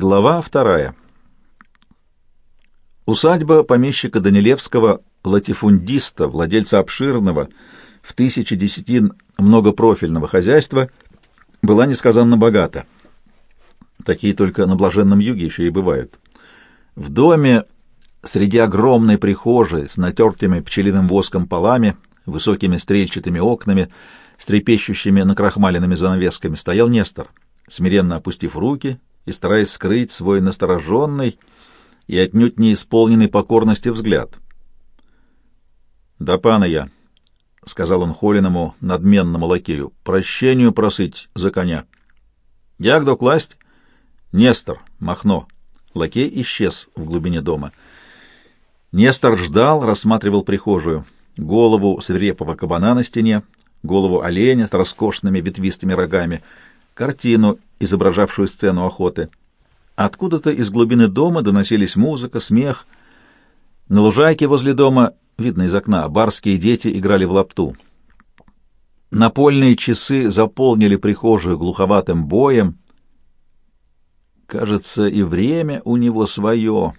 Глава вторая. Усадьба помещика Данилевского, латифундиста, владельца обширного, в тысячи десятин многопрофильного хозяйства, была несказанно богата. Такие только на блаженном юге еще и бывают. В доме, среди огромной прихожей с натертыми пчелиным воском полами, высокими стрельчатыми окнами, с трепещущими накрахмаленными занавесками, стоял Нестор, смиренно опустив руки и стараясь скрыть свой настороженный и отнюдь не исполненный покорности взгляд. «Да, пана я», — сказал он Холиному надменному лакею, — «прощению просыть за коня». «Я кто класть?» «Нестор, Махно». Лакей исчез в глубине дома. Нестор ждал, рассматривал прихожую. Голову свирепого кабана на стене, голову оленя с роскошными ветвистыми рогами — картину, изображавшую сцену охоты. Откуда-то из глубины дома доносились музыка, смех. На лужайке возле дома, видно из окна, барские дети играли в лапту. Напольные часы заполнили прихожую глуховатым боем. Кажется, и время у него свое,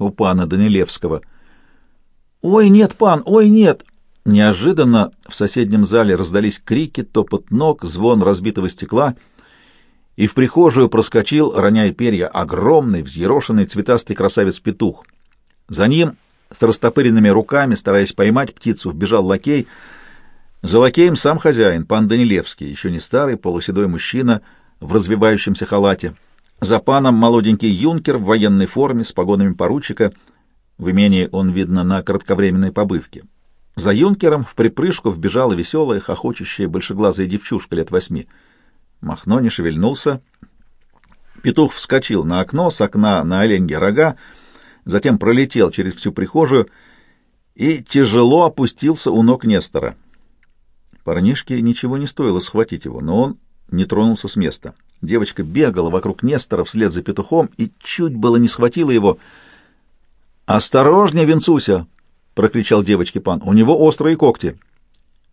у пана Данилевского. «Ой, нет, пан, ой, нет!» Неожиданно в соседнем зале раздались крики, топот ног, звон разбитого стекла, и в прихожую проскочил, роняя перья, огромный, взъерошенный цветастый красавец-петух. За ним, с растопыренными руками, стараясь поймать птицу, вбежал лакей. За лакеем сам хозяин, пан Данилевский, еще не старый, полуседой мужчина в развивающемся халате. За паном молоденький юнкер в военной форме с погонами поручика. В имении он, видно, на кратковременной побывке. За юнкером в припрыжку вбежала веселая, хохочущая, большеглазая девчушка лет восьми. Махно не шевельнулся. Петух вскочил на окно, с окна на оленьге рога, затем пролетел через всю прихожую и тяжело опустился у ног Нестора. Парнишке ничего не стоило схватить его, но он не тронулся с места. Девочка бегала вокруг Нестора вслед за петухом и чуть было не схватила его. «Осторожнее, Винцуся!» Прокричал девочке пан. «У него острые когти!»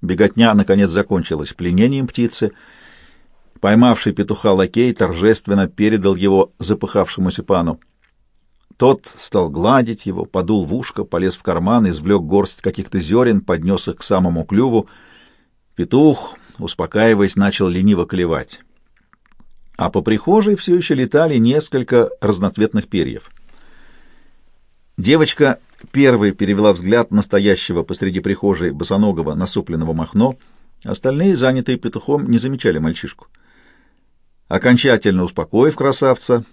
Беготня, наконец, закончилась пленением птицы. Поймавший петуха лакей торжественно передал его запыхавшемуся пану. Тот стал гладить его, подул в ушко, полез в карман, извлек горсть каких-то зерен, поднес их к самому клюву. Петух, успокаиваясь, начал лениво клевать. А по прихожей все еще летали несколько разноцветных перьев. Девочка первой перевела взгляд настоящего посреди прихожей босоногого насупленного махно, остальные, занятые петухом, не замечали мальчишку. Окончательно успокоив красавца,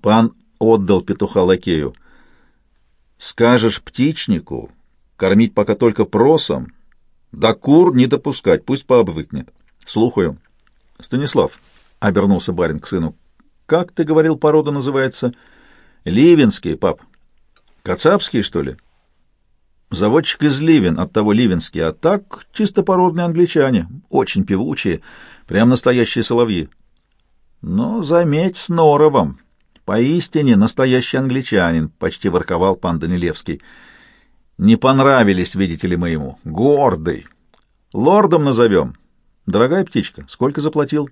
пан отдал петуха лакею. «Скажешь птичнику, кормить пока только просом, да кур не допускать, пусть пообвыкнет. Слухаю». «Станислав», — обернулся барин к сыну, — «как ты говорил, порода называется?» «Ливенский, пап». Кацапские, что ли? Заводчик из Ливен, оттого ливенский, а так чистопородные англичане, очень певучие, прям настоящие соловьи. Но заметь с норовом, поистине настоящий англичанин, почти ворковал пан Данилевский. Не понравились, видите ли, моему. Гордый. Лордом назовем. Дорогая птичка, сколько заплатил?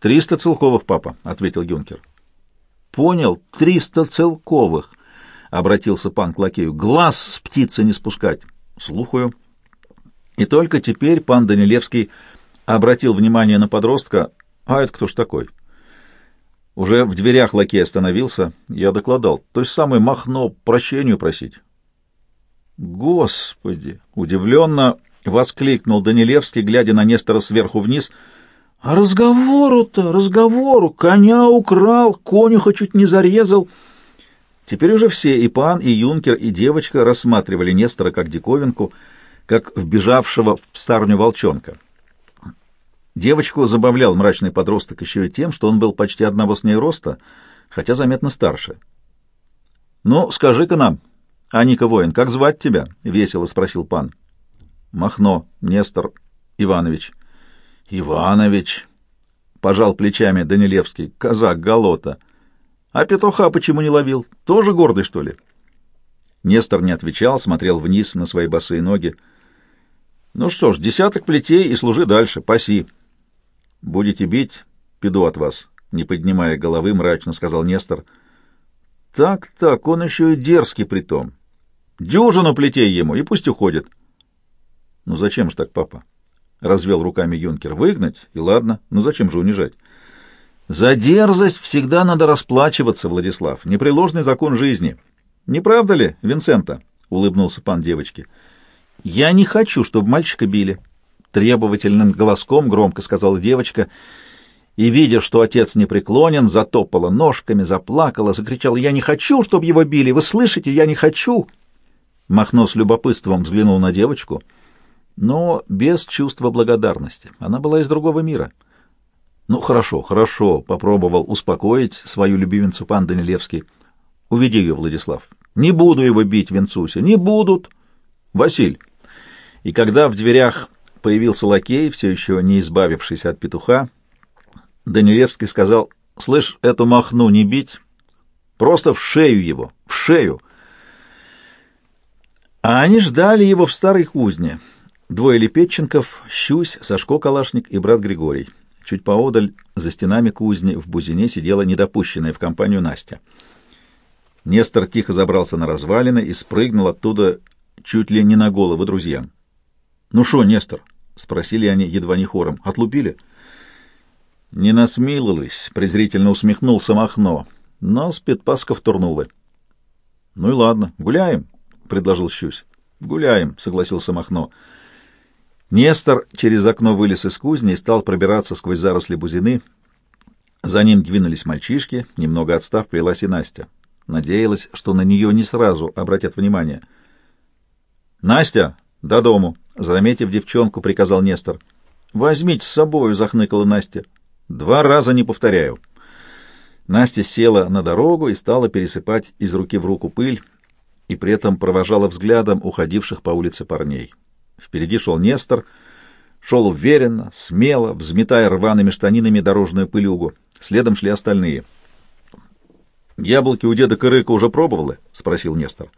Триста целковых, папа, — ответил юнкер. Понял, триста целковых. — обратился пан к лакею, — глаз с птицы не спускать. — Слухаю. И только теперь пан Данилевский обратил внимание на подростка. А это кто ж такой? Уже в дверях лакей остановился. Я докладал. То есть самое Махно прощению просить. Господи! Удивленно воскликнул Данилевский, глядя на Нестора сверху вниз. А разговору-то, разговору! Коня украл, конюха чуть не зарезал — Теперь уже все, и пан, и юнкер, и девочка рассматривали Нестора как диковинку, как вбежавшего в старню волчонка. Девочку забавлял мрачный подросток еще и тем, что он был почти одного с ней роста, хотя заметно старше. «Ну, скажи-ка нам, Аника воин, как звать тебя?» — весело спросил пан. «Махно, Нестор Иванович». «Иванович», — пожал плечами Данилевский, — «казак Галота». А петуха почему не ловил? Тоже гордый, что ли? Нестор не отвечал, смотрел вниз на свои босые ноги. Ну что ж, десяток плетей и служи дальше, паси. Будете бить, пиду от вас. не поднимая головы, мрачно сказал Нестор. Так, так, он еще и дерзкий притом. Дюжину плетей ему, и пусть уходит. Ну зачем же так, папа? Развел руками юнкер. Выгнать, и ладно, но зачем же унижать? За дерзость всегда надо расплачиваться, Владислав. Непреложный закон жизни. Не правда ли, Винсента? Улыбнулся пан девочки. Я не хочу, чтобы мальчика били. Требовательным голоском громко сказала девочка и, видя, что отец не преклонен, затопала ножками, заплакала, закричала «Я не хочу, чтобы его били! Вы слышите? Я не хочу!» Махно с любопытством взглянул на девочку, но без чувства благодарности. Она была из другого мира. «Ну, хорошо, хорошо», — попробовал успокоить свою любимицу пан Данилевский. «Уведи ее, Владислав. Не буду его бить, Венцуся, не будут. Василь». И когда в дверях появился лакей, все еще не избавившийся от петуха, Данилевский сказал, «Слышь, эту махну не бить, просто в шею его, в шею». А они ждали его в старой кузне. Двое Лепетченков, Щусь, Сашко Калашник и брат Григорий. Чуть поодаль, за стенами кузни, в бузине сидела недопущенная в компанию Настя. Нестор тихо забрался на развалины и спрыгнул оттуда чуть ли не на голову друзьям. «Ну шо, Нестор?» — спросили они едва не хором. «Отлупили?» «Не насмилились», — презрительно усмехнулся Махно, но Спидпасков турнулы. «Ну и ладно, гуляем», — предложил Щусь. «Гуляем», — согласился Махно. Нестор через окно вылез из кузни и стал пробираться сквозь заросли бузины. За ним двинулись мальчишки, немного отстав, плелась и Настя. Надеялась, что на нее не сразу обратят внимание. «Настя, до дому!» — заметив девчонку, приказал Нестор. «Возьмите с собою!» — захныкала Настя. «Два раза не повторяю». Настя села на дорогу и стала пересыпать из руки в руку пыль, и при этом провожала взглядом уходивших по улице парней. Впереди шел Нестор, шел уверенно, смело, взметая рваными штанинами дорожную пылюгу. Следом шли остальные. «Яблоки у деда Кырыка уже пробовали?» — спросил Нестор.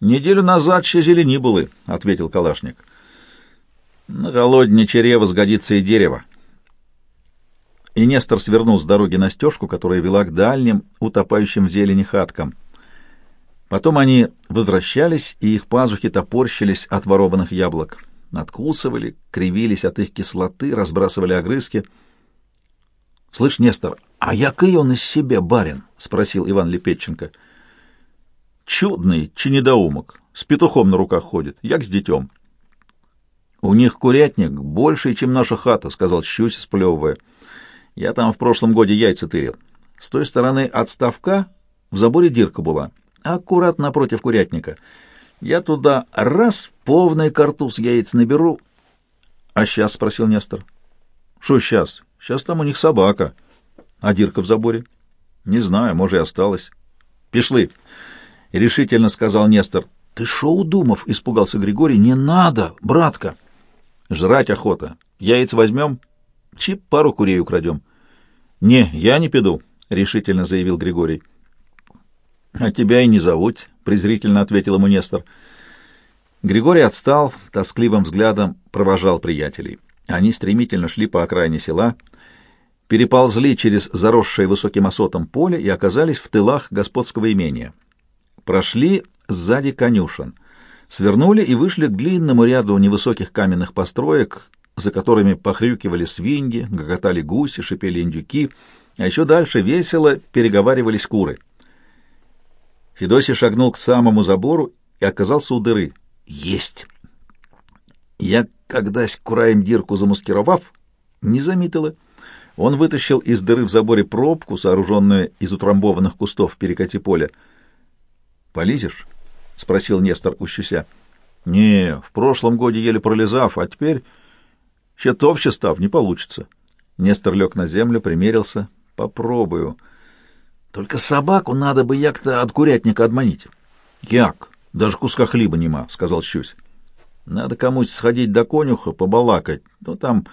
«Неделю назад ще зелени были», — ответил Калашник. «На голодне черева сгодится и дерево». И Нестор свернул с дороги на стежку, которая вела к дальним, утопающим в зелени хаткам. Потом они возвращались, и их пазухи топорщились от ворованных яблок. Надкусывали, кривились от их кислоты, разбрасывали огрызки. — Слышь, Нестор, а який он из себя барин? — спросил Иван Лепетченко. — Чудный, чи недоумок, с петухом на руках ходит, як с детем. — У них курятник больше, чем наша хата, — сказал Щусь, сплевывая. — Я там в прошлом годе яйца тырил. С той стороны от ставка в заборе дырка была, аккурат напротив курятника. Я туда раз полный картуз яиц наберу. — А сейчас? — спросил Нестор. — Что сейчас? Сейчас там у них собака. — А дырка в заборе? — Не знаю, может, и осталась. — Пішли. — решительно сказал Нестор. — Ты шо удумав? — испугался Григорий. — Не надо, братка. — Жрать охота. Яиц возьмем? Чип пару курей украдем. — Не, я не пойду, — решительно заявил Григорий. — А тебя и не зовут, — презрительно ответил ему Нестор. Григорий отстал, тоскливым взглядом провожал приятелей. Они стремительно шли по окраине села, переползли через заросшее высоким осотом поле и оказались в тылах господского имения. Прошли сзади конюшен, свернули и вышли к длинному ряду невысоких каменных построек, за которыми похрюкивали свиньи, гоготали гуси, шипели индюки, а еще дальше весело переговаривались куры. Федосий шагнул к самому забору и оказался у дыры. «Есть!» Я, когда кураем дирку замаскировав, не заметила. Он вытащил из дыры в заборе пробку, сооруженную из утрамбованных кустов перекати поля. Полезешь? — спросил Нестор у щуся. — Не, в прошлом годе еле пролезав, а теперь... Щетовще став, не получится. Нестор лег на землю, примерился. — Попробую. Только собаку надо бы як-то от курятника отманить. — Як? Даже куска хлеба нема, — сказал щусь. — Надо кому-то сходить до конюха, побалакать. Ну, там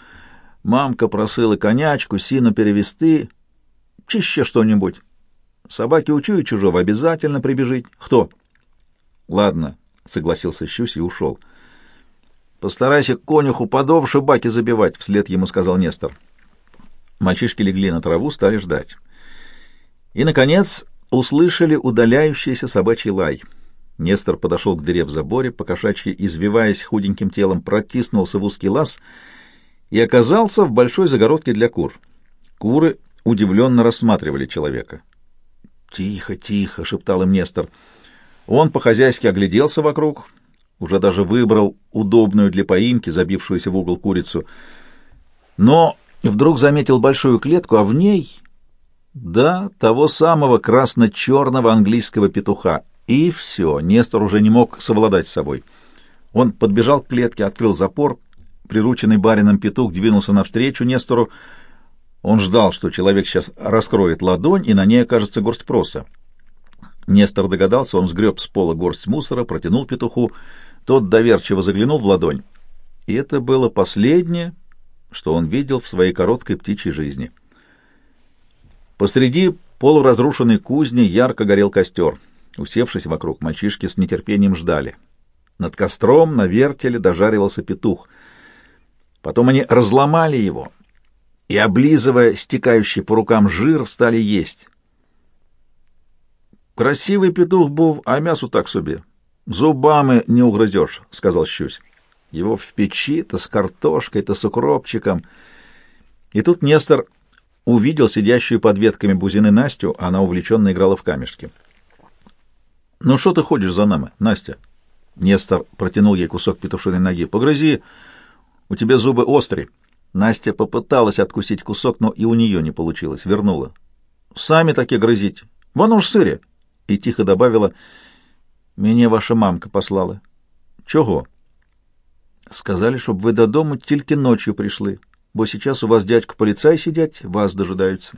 мамка просила конячку, сину перевести, чище что-нибудь. Собаки учуют чужого, обязательно прибежить. Кто? Ладно, согласился Щусь и ушел. Постарайся конюху подовше баки забивать, вслед ему сказал Нестор. Мальчишки легли на траву, стали ждать. И, наконец, услышали удаляющийся собачий лай. Нестор подошел к дыре в заборе, покошачьи, извиваясь худеньким телом, протиснулся в узкий лаз и оказался в большой загородке для кур. Куры удивленно рассматривали человека. «Тихо, тихо!» — шептал им Нестор. Он по-хозяйски огляделся вокруг, уже даже выбрал удобную для поимки, забившуюся в угол курицу. Но вдруг заметил большую клетку, а в ней да, того самого красно-черного английского петуха. И все, Нестор уже не мог совладать с собой. Он подбежал к клетке, открыл запор. Прирученный барином петух двинулся навстречу Нестору. Он ждал, что человек сейчас раскроет ладонь, и на ней окажется горсть проса. Нестор догадался, он сгреб с пола горсть мусора, протянул петуху. Тот доверчиво заглянул в ладонь. И это было последнее, что он видел в своей короткой птичьей жизни. Посреди полуразрушенной кузни ярко горел костер. Усевшись вокруг, мальчишки с нетерпением ждали. Над костром на вертеле дожаривался петух. Потом они разломали его и, облизывая стекающий по рукам жир, стали есть. «Красивый петух был, а мясу так себе. Зубами не угрызешь», — сказал Щусь. «Его в печи, то с картошкой, то с укропчиком». И тут Нестор увидел сидящую под ветками бузины Настю, она увлеченно играла в камешки. «Ну что ты ходишь за нами, Настя?» Нестор протянул ей кусок петушиной ноги. «Погрызи, у тебя зубы острые». Настя попыталась откусить кусок, но и у нее не получилось, вернула. «Сами таки грызите. Вон уж сыре!» И тихо добавила, «Меня ваша мамка послала». «Чего?» «Сказали, чтобы вы до дома тільки ночью пришли» бо сейчас у вас дядька полицай сидять, вас дожидаются.